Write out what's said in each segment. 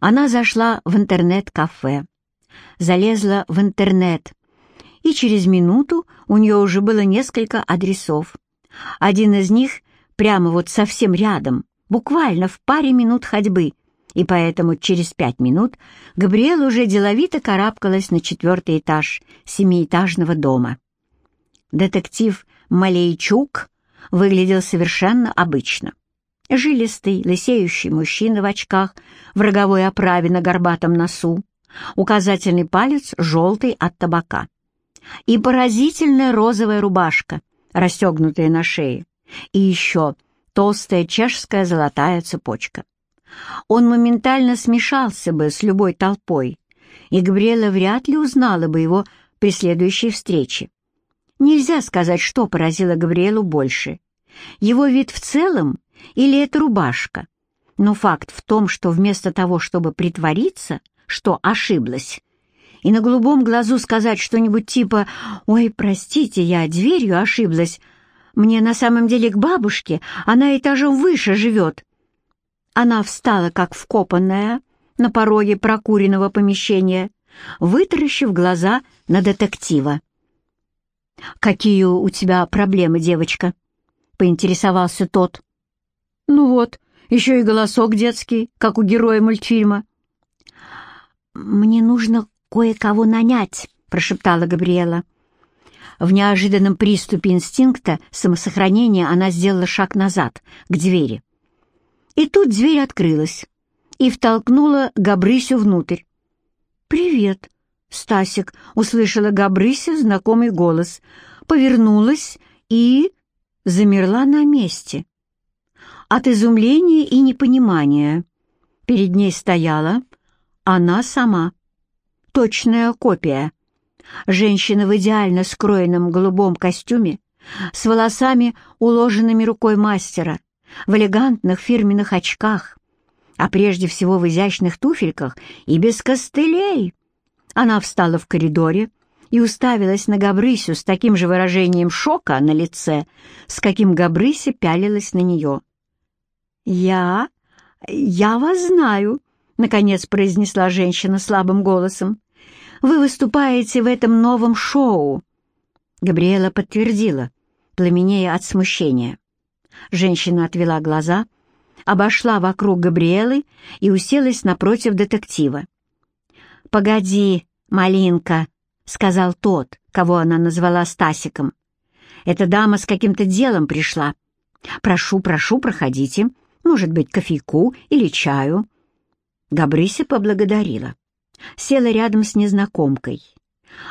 Она зашла в интернет-кафе, залезла в интернет, и через минуту у нее уже было несколько адресов. Один из них прямо вот совсем рядом, буквально в паре минут ходьбы, и поэтому через пять минут Габриэла уже деловито карабкалась на четвертый этаж семиэтажного дома. Детектив Малейчук выглядел совершенно обычно. Жилистый, лысеющий мужчина в очках, в роговой оправе на горбатом носу, указательный палец желтый от табака и поразительная розовая рубашка, расстегнутая на шее, и еще толстая чешская золотая цепочка. Он моментально смешался бы с любой толпой, и Габриэла вряд ли узнала бы его при следующей встрече. Нельзя сказать, что поразило Габриэлу больше. Его вид в целом или эта рубашка. Но факт в том, что вместо того, чтобы притвориться, что ошиблась, и на голубом глазу сказать что-нибудь типа «Ой, простите, я дверью ошиблась. Мне на самом деле к бабушке, она этажом выше живет». Она встала, как вкопанная, на пороге прокуренного помещения, вытаращив глаза на детектива. «Какие у тебя проблемы, девочка?» — поинтересовался тот. «Ну вот, еще и голосок детский, как у героя мультфильма». «Мне нужно кое-кого нанять», — прошептала Габриэла. В неожиданном приступе инстинкта самосохранения она сделала шаг назад, к двери. И тут дверь открылась и втолкнула Габрысю внутрь. «Привет, Стасик», — услышала Габрыся знакомый голос, повернулась и замерла на месте. От изумления и непонимания перед ней стояла она сама точная копия. Женщина в идеально скроенном голубом костюме, с волосами, уложенными рукой мастера, в элегантных фирменных очках, а прежде всего в изящных туфельках и без костылей. Она встала в коридоре и уставилась на Габрысю с таким же выражением шока на лице, с каким Габрыся пялилась на нее. «Я... я вас знаю», — наконец произнесла женщина слабым голосом. Вы выступаете в этом новом шоу!» Габриэла подтвердила, пламенея от смущения. Женщина отвела глаза, обошла вокруг Габриэлы и уселась напротив детектива. «Погоди, малинка», — сказал тот, кого она назвала Стасиком. «Эта дама с каким-то делом пришла. Прошу, прошу, проходите. Может быть, кофейку или чаю». Габрыся поблагодарила села рядом с незнакомкой.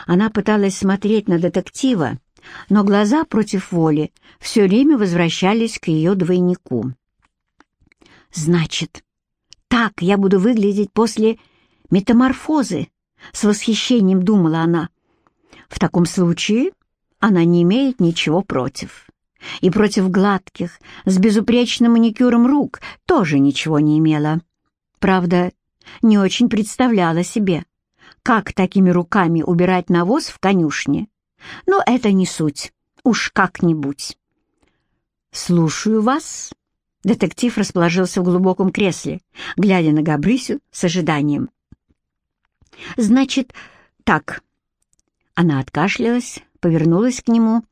Она пыталась смотреть на детектива, но глаза против воли все время возвращались к ее двойнику. «Значит, так я буду выглядеть после метаморфозы», — с восхищением думала она. «В таком случае она не имеет ничего против. И против гладких, с безупречным маникюром рук тоже ничего не имела. Правда, не очень представляла себе, как такими руками убирать навоз в конюшне. Но это не суть, уж как-нибудь. «Слушаю вас». Детектив расположился в глубоком кресле, глядя на Габрысю с ожиданием. «Значит, так». Она откашлялась, повернулась к нему.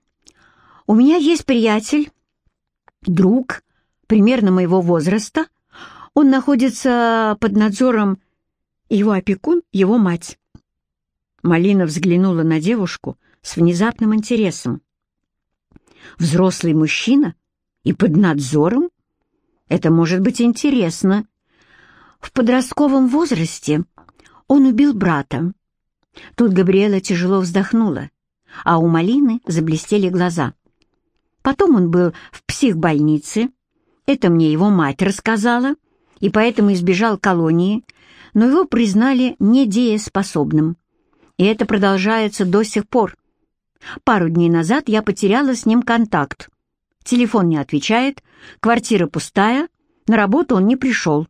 «У меня есть приятель, друг, примерно моего возраста, он находится под надзором, его опекун — его мать. Малина взглянула на девушку с внезапным интересом. «Взрослый мужчина? И под надзором? Это может быть интересно. В подростковом возрасте он убил брата. Тут Габриэла тяжело вздохнула, а у Малины заблестели глаза. Потом он был в психбольнице, это мне его мать рассказала, и поэтому избежал колонии, но его признали недееспособным. И это продолжается до сих пор. Пару дней назад я потеряла с ним контакт. Телефон не отвечает, квартира пустая, на работу он не пришел.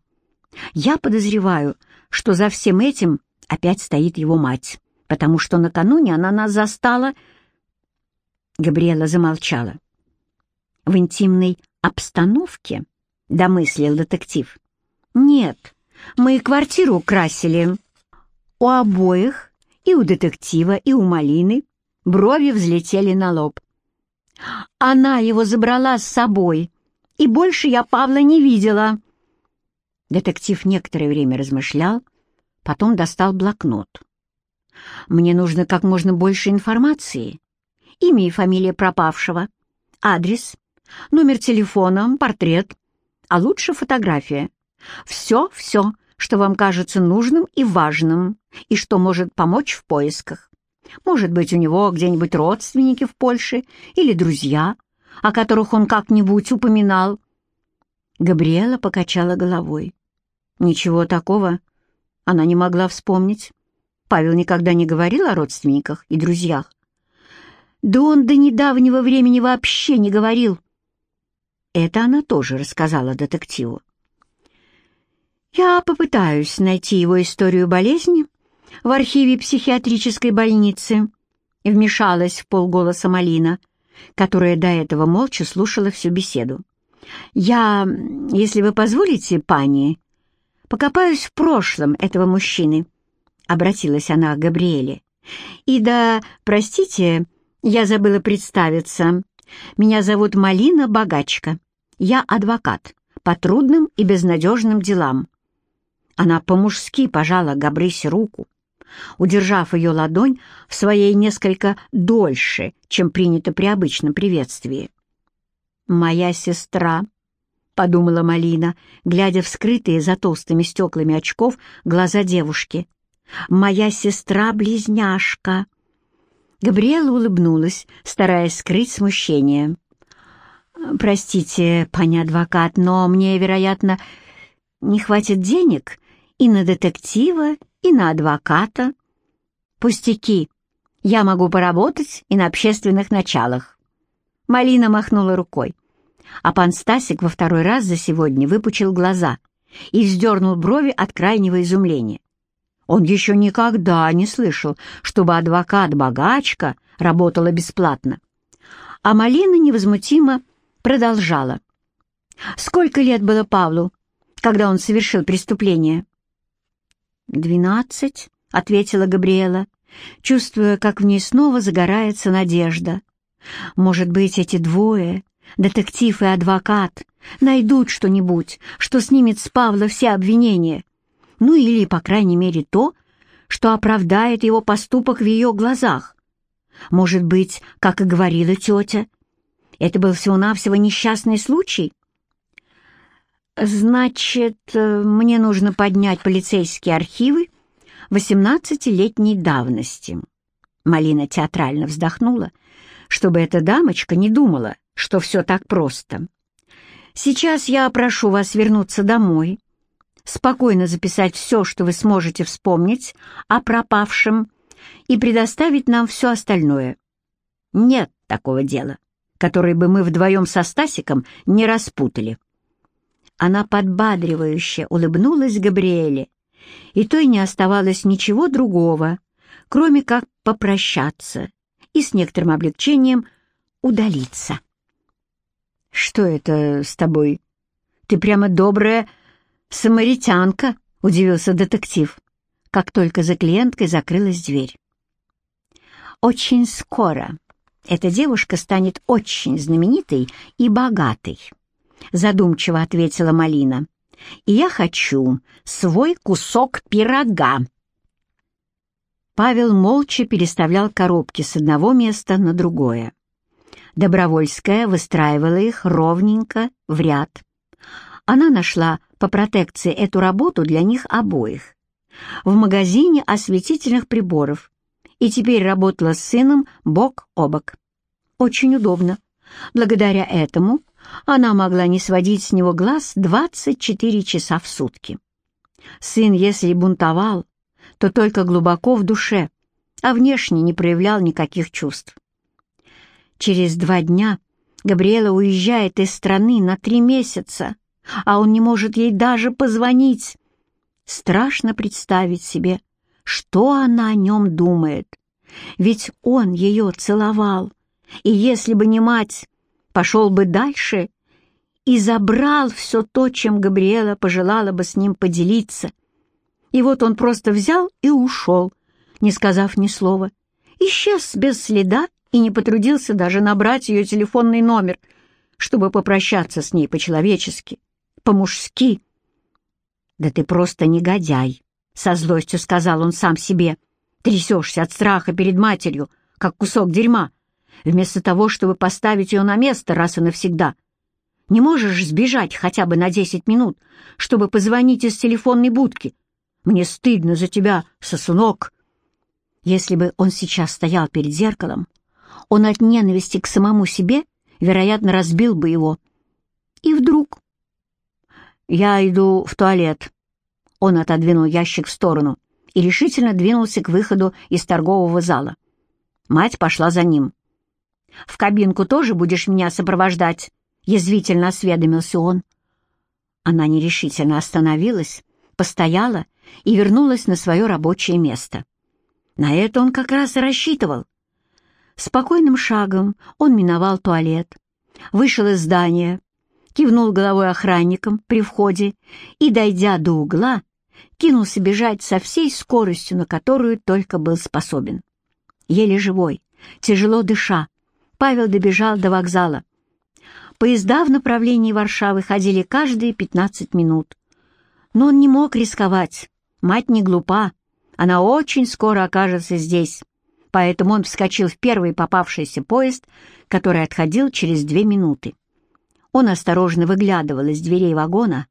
Я подозреваю, что за всем этим опять стоит его мать, потому что накануне она нас застала... Габриэла замолчала. «В интимной обстановке?» — домыслил детектив. Нет, мы квартиру красили. У обоих, и у детектива, и у Малины, брови взлетели на лоб. Она его забрала с собой, и больше я Павла не видела. Детектив некоторое время размышлял, потом достал блокнот. «Мне нужно как можно больше информации. Имя и фамилия пропавшего, адрес, номер телефона, портрет, а лучше фотография. Все, все, что вам кажется нужным и важным, и что может помочь в поисках. Может быть, у него где-нибудь родственники в Польше или друзья, о которых он как-нибудь упоминал. Габриэла покачала головой. Ничего такого она не могла вспомнить. Павел никогда не говорил о родственниках и друзьях. Да он до недавнего времени вообще не говорил. Это она тоже рассказала детективу. Я попытаюсь найти его историю болезни в архиве психиатрической больницы, вмешалась в полголоса Малина, которая до этого молча слушала всю беседу. «Я, если вы позволите, пани, покопаюсь в прошлом этого мужчины», — обратилась она к Габриэле. «И да, простите, я забыла представиться. Меня зовут Малина Богачка. Я адвокат по трудным и безнадежным делам». Она по-мужски пожала Габрысе руку, удержав ее ладонь в своей несколько дольше, чем принято при обычном приветствии. «Моя сестра», — подумала Малина, глядя в скрытые за толстыми стеклами очков глаза девушки. «Моя сестра-близняшка». Габриэла улыбнулась, стараясь скрыть смущение. «Простите, пани адвокат, но мне, вероятно, не хватит денег и на детектива, и на адвоката. Пустяки. Я могу поработать и на общественных началах. Малина махнула рукой. А пан Стасик во второй раз за сегодня выпучил глаза и вздернул брови от крайнего изумления. Он еще никогда не слышал, чтобы адвокат-богачка работала бесплатно. А Малина невозмутимо продолжала. «Сколько лет было Павлу, когда он совершил преступление?» «Двенадцать», — ответила Габриэла, чувствуя, как в ней снова загорается надежда. «Может быть, эти двое, детектив и адвокат, найдут что-нибудь, что снимет с Павла все обвинения, ну или, по крайней мере, то, что оправдает его поступок в ее глазах. Может быть, как и говорила тетя, это был всего-навсего несчастный случай?» «Значит, э, мне нужно поднять полицейские архивы восемнадцатилетней давности». Малина театрально вздохнула, чтобы эта дамочка не думала, что все так просто. «Сейчас я прошу вас вернуться домой, спокойно записать все, что вы сможете вспомнить о пропавшем, и предоставить нам все остальное. Нет такого дела, которое бы мы вдвоем со Стасиком не распутали». Она подбадривающе улыбнулась Габриэле, и той не оставалось ничего другого, кроме как попрощаться и с некоторым облегчением удалиться. «Что это с тобой? Ты прямо добрая самаритянка», — удивился детектив, как только за клиенткой закрылась дверь. «Очень скоро эта девушка станет очень знаменитой и богатой», задумчиво ответила Малина. «И я хочу свой кусок пирога». Павел молча переставлял коробки с одного места на другое. Добровольская выстраивала их ровненько в ряд. Она нашла по протекции эту работу для них обоих в магазине осветительных приборов и теперь работала с сыном бок о бок. Очень удобно. Благодаря этому она могла не сводить с него глаз 24 часа в сутки. Сын, если бунтовал, то только глубоко в душе, а внешне не проявлял никаких чувств. Через два дня Габриэла уезжает из страны на три месяца, а он не может ей даже позвонить. Страшно представить себе, что она о нем думает. Ведь он ее целовал, и если бы не мать, пошел бы дальше и забрал все то, чем Габриэла пожелала бы с ним поделиться. И вот он просто взял и ушел, не сказав ни слова. Исчез без следа и не потрудился даже набрать ее телефонный номер, чтобы попрощаться с ней по-человечески, по-мужски. «Да ты просто негодяй!» — со злостью сказал он сам себе. «Трясешься от страха перед матерью, как кусок дерьма, вместо того, чтобы поставить ее на место раз и навсегда. Не можешь сбежать хотя бы на десять минут, чтобы позвонить из телефонной будки? Мне стыдно за тебя, сосунок!» Если бы он сейчас стоял перед зеркалом, он от ненависти к самому себе, вероятно, разбил бы его. И вдруг... «Я иду в туалет», он отодвинул ящик в сторону и решительно двинулся к выходу из торгового зала. Мать пошла за ним. «В кабинку тоже будешь меня сопровождать?» — язвительно осведомился он. Она нерешительно остановилась, постояла и вернулась на свое рабочее место. На это он как раз и рассчитывал. Спокойным шагом он миновал туалет, вышел из здания, кивнул головой охранникам при входе и, дойдя до угла, кинулся бежать со всей скоростью, на которую только был способен. Еле живой, тяжело дыша, Павел добежал до вокзала. Поезда в направлении Варшавы ходили каждые 15 минут. Но он не мог рисковать. Мать не глупа. Она очень скоро окажется здесь. Поэтому он вскочил в первый попавшийся поезд, который отходил через две минуты. Он осторожно выглядывал из дверей вагона,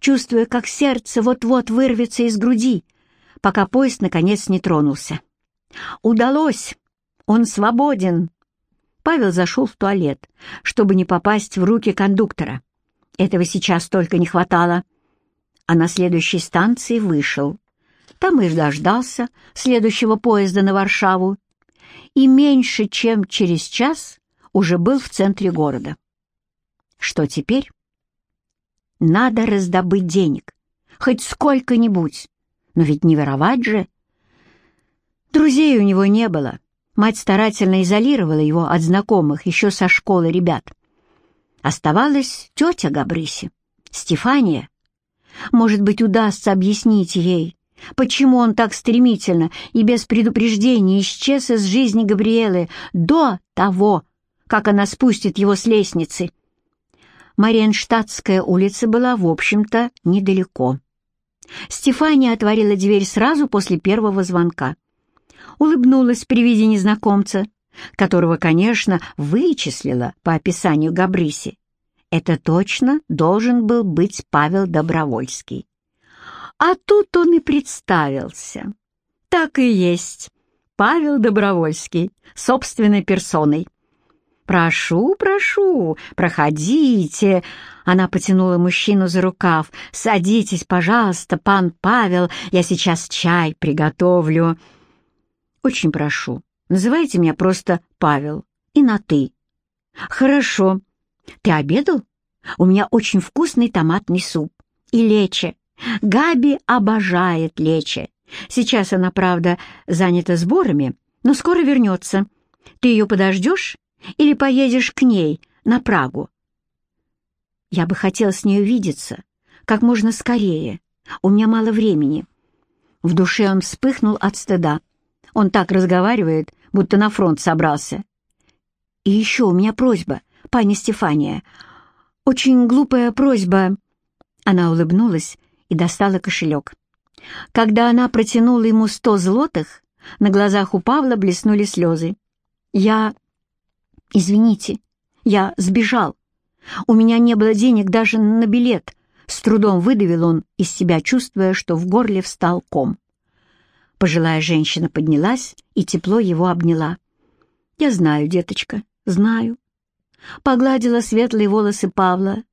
чувствуя, как сердце вот-вот вырвется из груди, пока поезд наконец не тронулся. «Удалось! Он свободен!» Павел зашел в туалет, чтобы не попасть в руки кондуктора. Этого сейчас только не хватало. А на следующей станции вышел. Там и дождался следующего поезда на Варшаву. И меньше чем через час уже был в центре города. Что теперь? Надо раздобыть денег, хоть сколько-нибудь, но ведь не воровать же. Друзей у него не было. Мать старательно изолировала его от знакомых еще со школы ребят. Оставалась тетя Габрыси, Стефания. Может быть, удастся объяснить ей, почему он так стремительно и без предупреждения исчез из жизни Габриэлы до того, как она спустит его с лестницы. Мариенштадтская улица была, в общем-то, недалеко. Стефания отворила дверь сразу после первого звонка. Улыбнулась при виде незнакомца, которого, конечно, вычислила по описанию Габриси. Это точно должен был быть Павел Добровольский. А тут он и представился. Так и есть. Павел Добровольский, собственной персоной. «Прошу, прошу, проходите!» Она потянула мужчину за рукав. «Садитесь, пожалуйста, пан Павел, я сейчас чай приготовлю». «Очень прошу, называйте меня просто Павел и на «ты». «Хорошо. Ты обедал? У меня очень вкусный томатный суп и лече. Габи обожает лече. Сейчас она, правда, занята сборами, но скоро вернется. Ты ее подождешь?» Или поедешь к ней, на Прагу?» «Я бы хотел с ней увидеться, как можно скорее. У меня мало времени». В душе он вспыхнул от стыда. Он так разговаривает, будто на фронт собрался. «И еще у меня просьба, пани Стефания. Очень глупая просьба». Она улыбнулась и достала кошелек. Когда она протянула ему сто злотых, на глазах у Павла блеснули слезы. «Я «Извините, я сбежал. У меня не было денег даже на билет». С трудом выдавил он из себя, чувствуя, что в горле встал ком. Пожилая женщина поднялась и тепло его обняла. «Я знаю, деточка, знаю». Погладила светлые волосы Павла,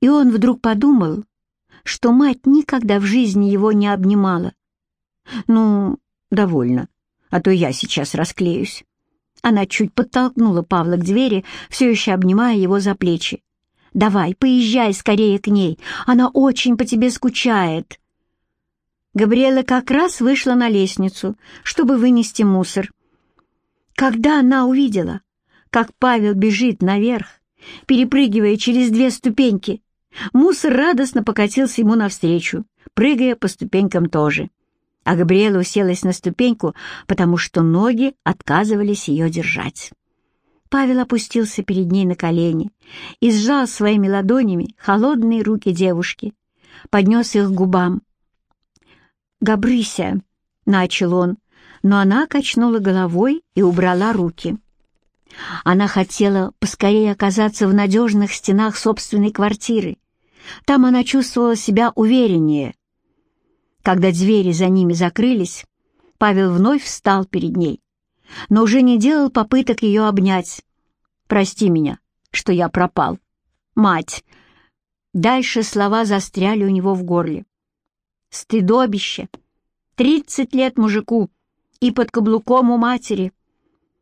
и он вдруг подумал, что мать никогда в жизни его не обнимала. «Ну, довольно, а то я сейчас расклеюсь». Она чуть подтолкнула Павла к двери, все еще обнимая его за плечи. «Давай, поезжай скорее к ней, она очень по тебе скучает». Габриэла как раз вышла на лестницу, чтобы вынести мусор. Когда она увидела, как Павел бежит наверх перепрыгивая через две ступеньки. Мусор радостно покатился ему навстречу, прыгая по ступенькам тоже. А Габриэла уселась на ступеньку, потому что ноги отказывались ее держать. Павел опустился перед ней на колени и сжал своими ладонями холодные руки девушки, поднес их к губам. «Габрыся!» — начал он, но она качнула головой и убрала руки. Она хотела поскорее оказаться в надежных стенах собственной квартиры. Там она чувствовала себя увереннее. Когда двери за ними закрылись, Павел вновь встал перед ней, но уже не делал попыток ее обнять. «Прости меня, что я пропал. Мать!» Дальше слова застряли у него в горле. «Стыдобище! Тридцать лет мужику и под каблуком у матери!»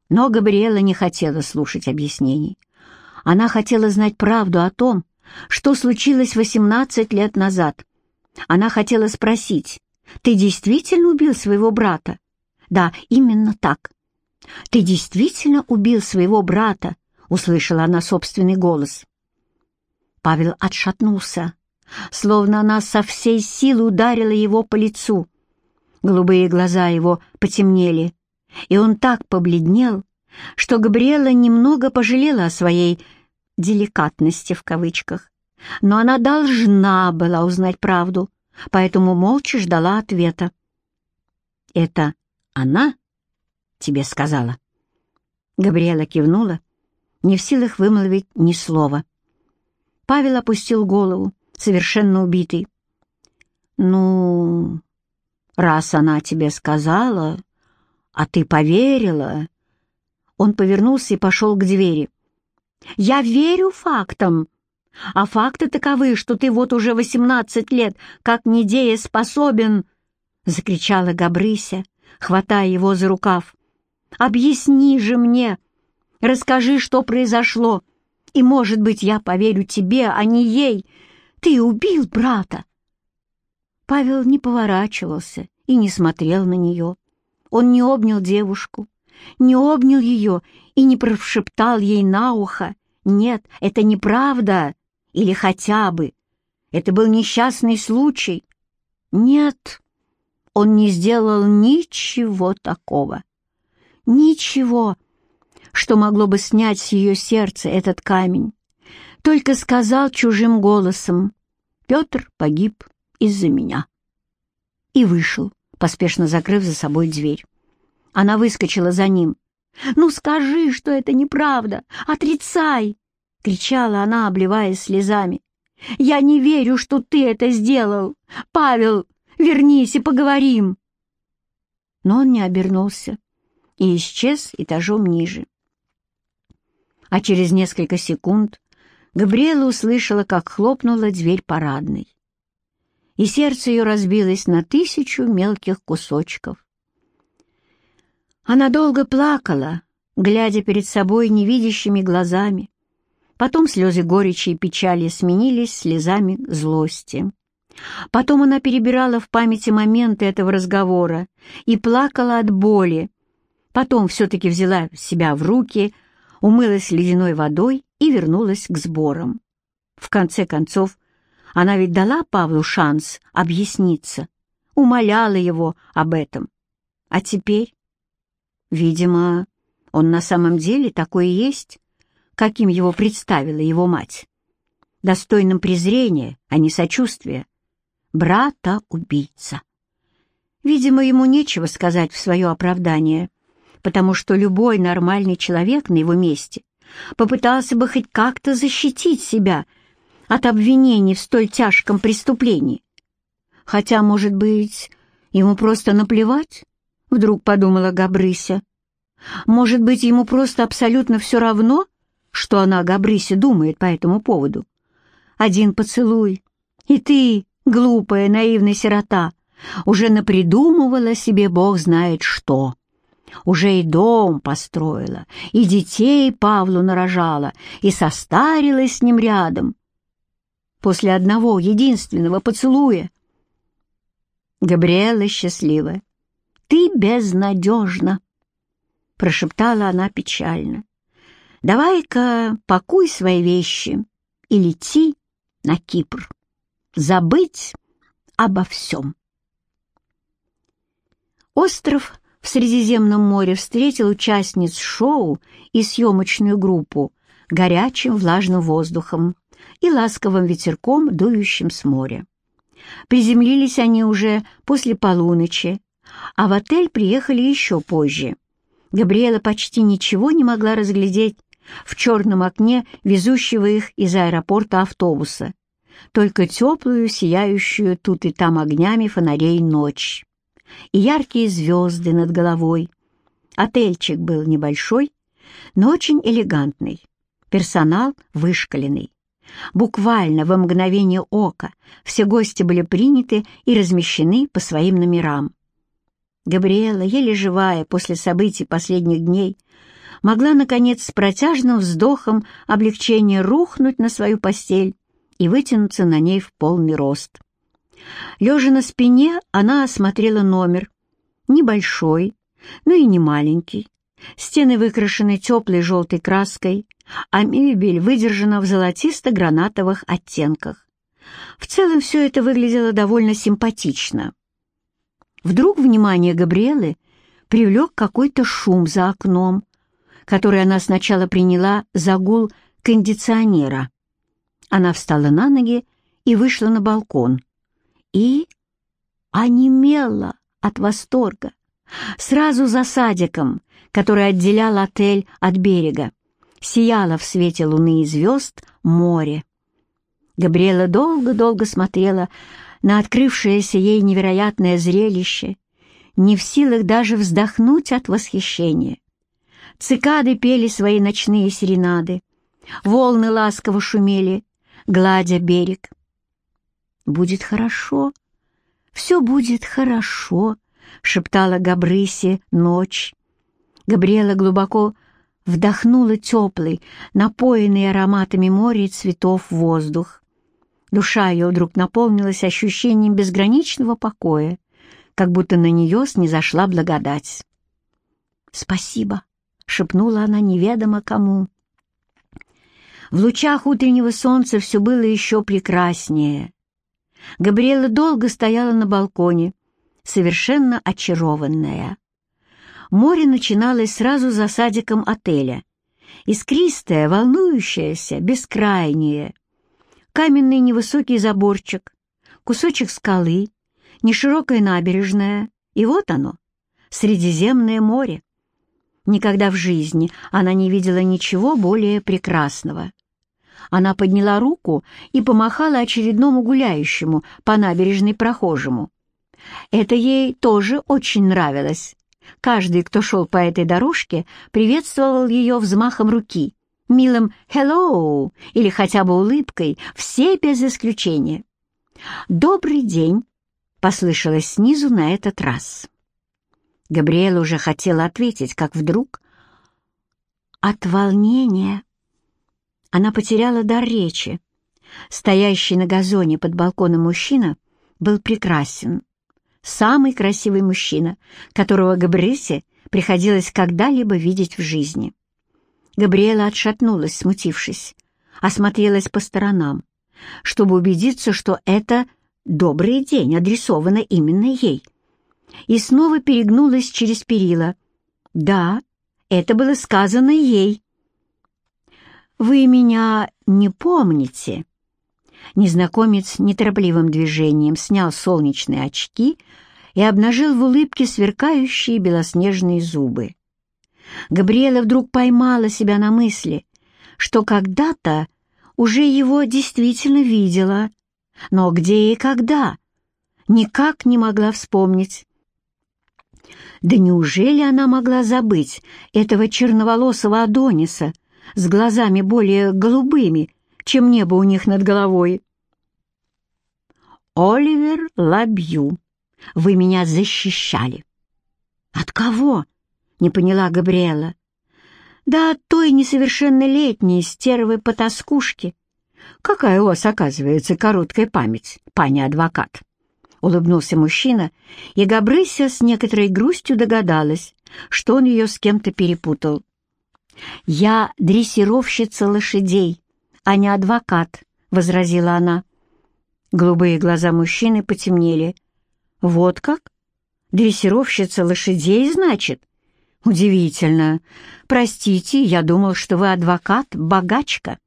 Но Габриэла не хотела слушать объяснений. Она хотела знать правду о том, что случилось 18 лет назад. Она хотела спросить, «Ты действительно убил своего брата?» «Да, именно так». «Ты действительно убил своего брата?» — услышала она собственный голос. Павел отшатнулся, словно она со всей силы ударила его по лицу. Голубые глаза его потемнели, и он так побледнел, что Габриэла немного пожалела о своей «деликатности» в кавычках. Но она должна была узнать правду, поэтому молча ждала ответа. «Это она тебе сказала?» Габриэла кивнула, не в силах вымолвить ни слова. Павел опустил голову, совершенно убитый. «Ну, раз она тебе сказала, «А ты поверила?» Он повернулся и пошел к двери. «Я верю фактам, а факты таковы, что ты вот уже восемнадцать лет как недееспособен!» — закричала Габрыся, хватая его за рукав. «Объясни же мне! Расскажи, что произошло, и, может быть, я поверю тебе, а не ей. Ты убил брата!» Павел не поворачивался и не смотрел на нее. Он не обнял девушку, не обнял ее и не прошептал ей на ухо. «Нет, это неправда!» Или хотя бы. Это был несчастный случай. Нет, он не сделал ничего такого. Ничего, что могло бы снять с ее сердца этот камень. Только сказал чужим голосом, «Петр погиб из-за меня». И вышел поспешно закрыв за собой дверь. Она выскочила за ним. «Ну скажи, что это неправда! Отрицай!» — кричала она, обливаясь слезами. «Я не верю, что ты это сделал! Павел, вернись и поговорим!» Но он не обернулся и исчез этажом ниже. А через несколько секунд Габриэла услышала, как хлопнула дверь парадной и сердце ее разбилось на тысячу мелких кусочков. Она долго плакала, глядя перед собой невидящими глазами. Потом слезы горечи и печали сменились слезами злости. Потом она перебирала в памяти моменты этого разговора и плакала от боли. Потом все-таки взяла себя в руки, умылась ледяной водой и вернулась к сборам. В конце концов, она ведь дала Павлу шанс объясниться, умоляла его об этом. А теперь, видимо, он на самом деле такой и есть, каким его представила его мать. Достойным презрения, а не сочувствия. Брата-убийца. Видимо, ему нечего сказать в свое оправдание, потому что любой нормальный человек на его месте попытался бы хоть как-то защитить себя — от обвинений в столь тяжком преступлении. Хотя, может быть, ему просто наплевать, вдруг подумала Габрыся. Может быть, ему просто абсолютно все равно, что она, Габрыся, думает по этому поводу. Один поцелуй, и ты, глупая, наивная сирота, уже напридумывала себе бог знает что. Уже и дом построила, и детей Павлу нарожала, и состарилась с ним рядом после одного единственного поцелуя. Габриэла счастлива. «Ты безнадежна!» — прошептала она печально. Давай-ка пакуй свои вещи и лети на Кипр. Забыть обо всем. Остров в Средиземном море встретил участниц шоу и съемочную группу горячим влажным воздухом и ласковым ветерком, дующим с моря. Приземлились они уже после полуночи, а в отель приехали еще позже. Габриэла почти ничего не могла разглядеть в черном окне везущего их из аэропорта автобуса, только теплую, сияющую тут и там огнями фонарей ночь и яркие звезды над головой. Отельчик был небольшой, но очень элегантный, персонал вышкаленный. Буквально во мгновение ока все гости были приняты и размещены по своим номерам. Габриэла, еле живая после событий последних дней, могла, наконец, с протяжным вздохом облегчения рухнуть на свою постель и вытянуться на ней в полный рост. Лежа на спине, она осмотрела номер. Небольшой, но и не маленький. Стены выкрашены теплой желтой краской, а мебель выдержана в золотисто-гранатовых оттенках. В целом все это выглядело довольно симпатично. Вдруг внимание Габриэлы привлек какой-то шум за окном, который она сначала приняла за гул кондиционера. Она встала на ноги и вышла на балкон. И онемела от восторга. Сразу за садиком, который отделял отель от берега, сияло в свете луны и звезд море. Габриэла долго-долго смотрела на открывшееся ей невероятное зрелище, не в силах даже вздохнуть от восхищения. Цикады пели свои ночные серенады, волны ласково шумели, гладя берег. «Будет хорошо, все будет хорошо», — шептала Габрысе ночь. Габриэла глубоко вдохнула теплый, напоенный ароматами моря и цветов воздух. Душа ее вдруг наполнилась ощущением безграничного покоя, как будто на нее снизошла благодать. «Спасибо», — шепнула она неведомо кому. В лучах утреннего солнца все было еще прекраснее. Габриэла долго стояла на балконе, совершенно очарованная. Море начиналось сразу за садиком отеля. Искристое, волнующееся, бескрайнее. Каменный невысокий заборчик, кусочек скалы, неширокая набережная, и вот оно, Средиземное море. Никогда в жизни она не видела ничего более прекрасного. Она подняла руку и помахала очередному гуляющему по набережной прохожему. Это ей тоже очень нравилось. Каждый, кто шел по этой дорожке, приветствовал ее взмахом руки, милым «hello» или хотя бы улыбкой, все без исключения. «Добрый день!» — послышалось снизу на этот раз. Габриэла уже хотела ответить, как вдруг... От волнения она потеряла дар речи. Стоящий на газоне под балконом мужчина был прекрасен самый красивый мужчина, которого Габрисе приходилось когда-либо видеть в жизни. Габриэла отшатнулась, смутившись, осмотрелась по сторонам, чтобы убедиться, что это «добрый день» адресовано именно ей. И снова перегнулась через перила. Да, это было сказано ей. «Вы меня не помните?» Незнакомец неторопливым движением снял солнечные очки и обнажил в улыбке сверкающие белоснежные зубы. Габриэла вдруг поймала себя на мысли, что когда-то уже его действительно видела, но где и когда, никак не могла вспомнить. Да неужели она могла забыть этого черноволосого Адониса с глазами более голубыми, чем небо у них над головой. «Оливер Лабью, вы меня защищали». «От кого?» — не поняла Габриэла. «Да от той несовершеннолетней стервы-потаскушки. Какая у вас, оказывается, короткая память, пани адвокат?» Улыбнулся мужчина, и Габрыся с некоторой грустью догадалась, что он ее с кем-то перепутал. «Я дрессировщица лошадей, а не адвокат», — возразила она. Голубые глаза мужчины потемнели. «Вот как? Дрессировщица лошадей, значит?» «Удивительно. Простите, я думал, что вы адвокат, богачка».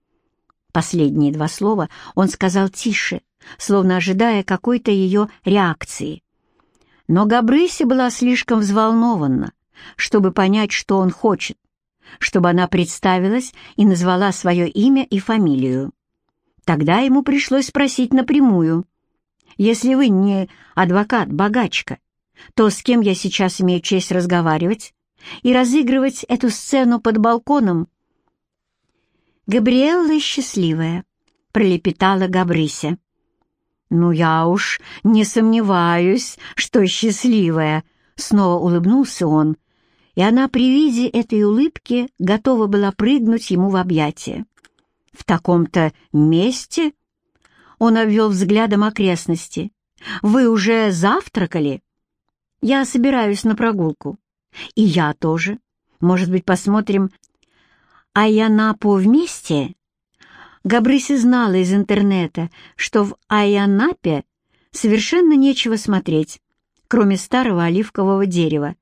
Последние два слова он сказал тише, словно ожидая какой-то ее реакции. Но Габрыси была слишком взволнована, чтобы понять, что он хочет, чтобы она представилась и назвала свое имя и фамилию. Тогда ему пришлось спросить напрямую. «Если вы не адвокат-богачка, то с кем я сейчас имею честь разговаривать и разыгрывать эту сцену под балконом?» «Габриэлла счастливая», — пролепетала Габрыся. «Ну, я уж не сомневаюсь, что счастливая», — снова улыбнулся он, и она при виде этой улыбки готова была прыгнуть ему в объятия. «В таком-то месте?» Он обвел взглядом окрестности. «Вы уже завтракали?» «Я собираюсь на прогулку». «И я тоже. Может быть, посмотрим Айанапу вместе?» Габрыси знала из интернета, что в Айанапе совершенно нечего смотреть, кроме старого оливкового дерева.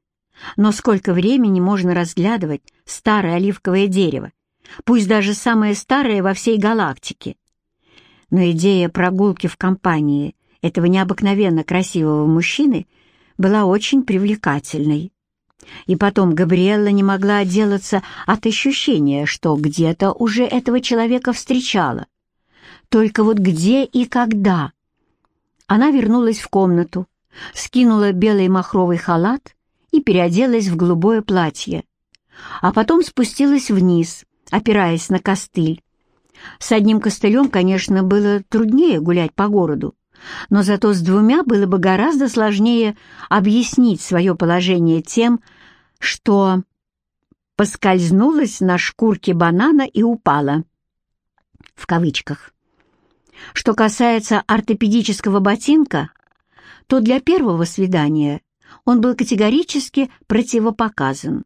Но сколько времени можно разглядывать старое оливковое дерево, пусть даже самое старое во всей галактике? Но идея прогулки в компании этого необыкновенно красивого мужчины была очень привлекательной. И потом Габриэлла не могла отделаться от ощущения, что где-то уже этого человека встречала. Только вот где и когда? Она вернулась в комнату, скинула белый махровый халат и переоделась в голубое платье, а потом спустилась вниз, опираясь на костыль. С одним костылем, конечно, было труднее гулять по городу, но зато с двумя было бы гораздо сложнее объяснить свое положение тем, что поскользнулась на шкурке банана и упала. В кавычках. Что касается ортопедического ботинка, то для первого свидания он был категорически противопоказан,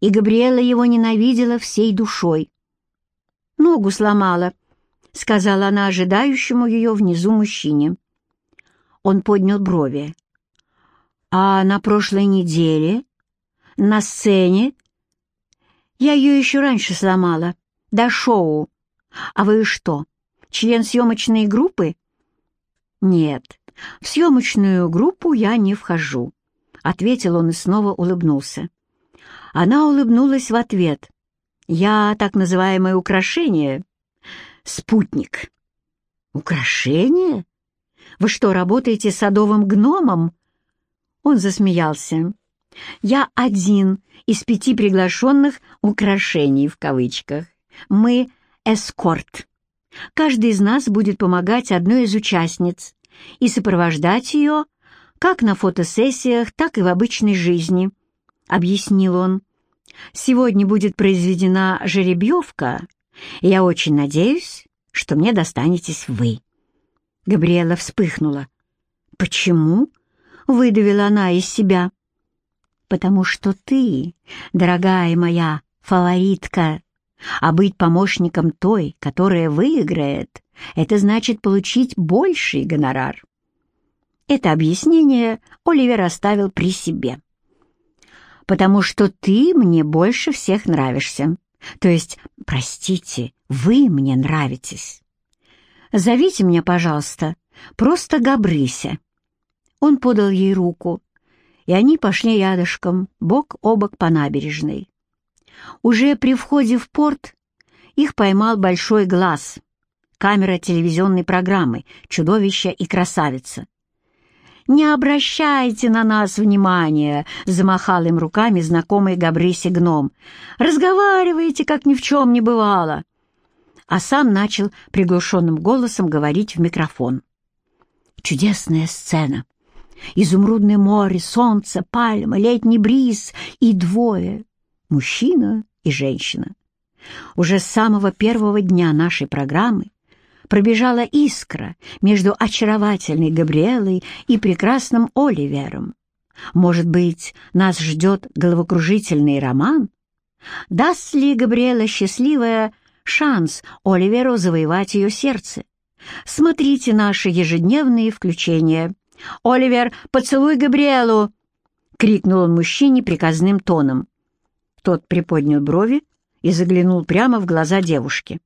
и Габриэла его ненавидела всей душой. «Ногу сломала», — сказала она ожидающему ее внизу мужчине. Он поднял брови. «А на прошлой неделе на сцене. Я ее еще раньше сломала, до шоу. А вы что, член съемочной группы? Нет, в съемочную группу я не вхожу, ответил он и снова улыбнулся. Она улыбнулась в ответ. Я так называемое украшение. Спутник. Украшение? Вы что, работаете садовым гномом? Он засмеялся. Я один из пяти приглашенных «украшений» в кавычках. Мы эскорт. Каждый из нас будет помогать одной из участниц и сопровождать ее как на фотосессиях, так и в обычной жизни, — объяснил он. Сегодня будет произведена жеребьевка, и я очень надеюсь, что мне достанетесь вы. Габриэла вспыхнула. «Почему?» — выдавила она из себя потому что ты, дорогая моя фаворитка, а быть помощником той, которая выиграет, это значит получить больший гонорар. Это объяснение Оливер оставил при себе. «Потому что ты мне больше всех нравишься. То есть, простите, вы мне нравитесь. Зовите меня, пожалуйста, просто Габрыся». Он подал ей руку, и они пошли рядышком, бок о бок по набережной. Уже при входе в порт их поймал большой глаз, камера телевизионной программы «Чудовище и красавица». «Не обращайте на нас внимания!» — замахал им руками знакомый Габриси гном. «Разговаривайте, как ни в чем не бывало!» А сам начал приглушенным голосом говорить в микрофон. «Чудесная сцена! Изумрудное море, солнце, пальмы, летний бриз и двое — мужчина и женщина. Уже с самого первого дня нашей программы пробежала искра между очаровательной Габриэлой и прекрасным Оливером. Может быть, нас ждет головокружительный роман? Даст ли Габриэла счастливая шанс Оливеру завоевать ее сердце? Смотрите наши ежедневные включения. «Оливер, поцелуй Габриэлу!» — крикнул он мужчине приказным тоном. Тот приподнял брови и заглянул прямо в глаза девушки.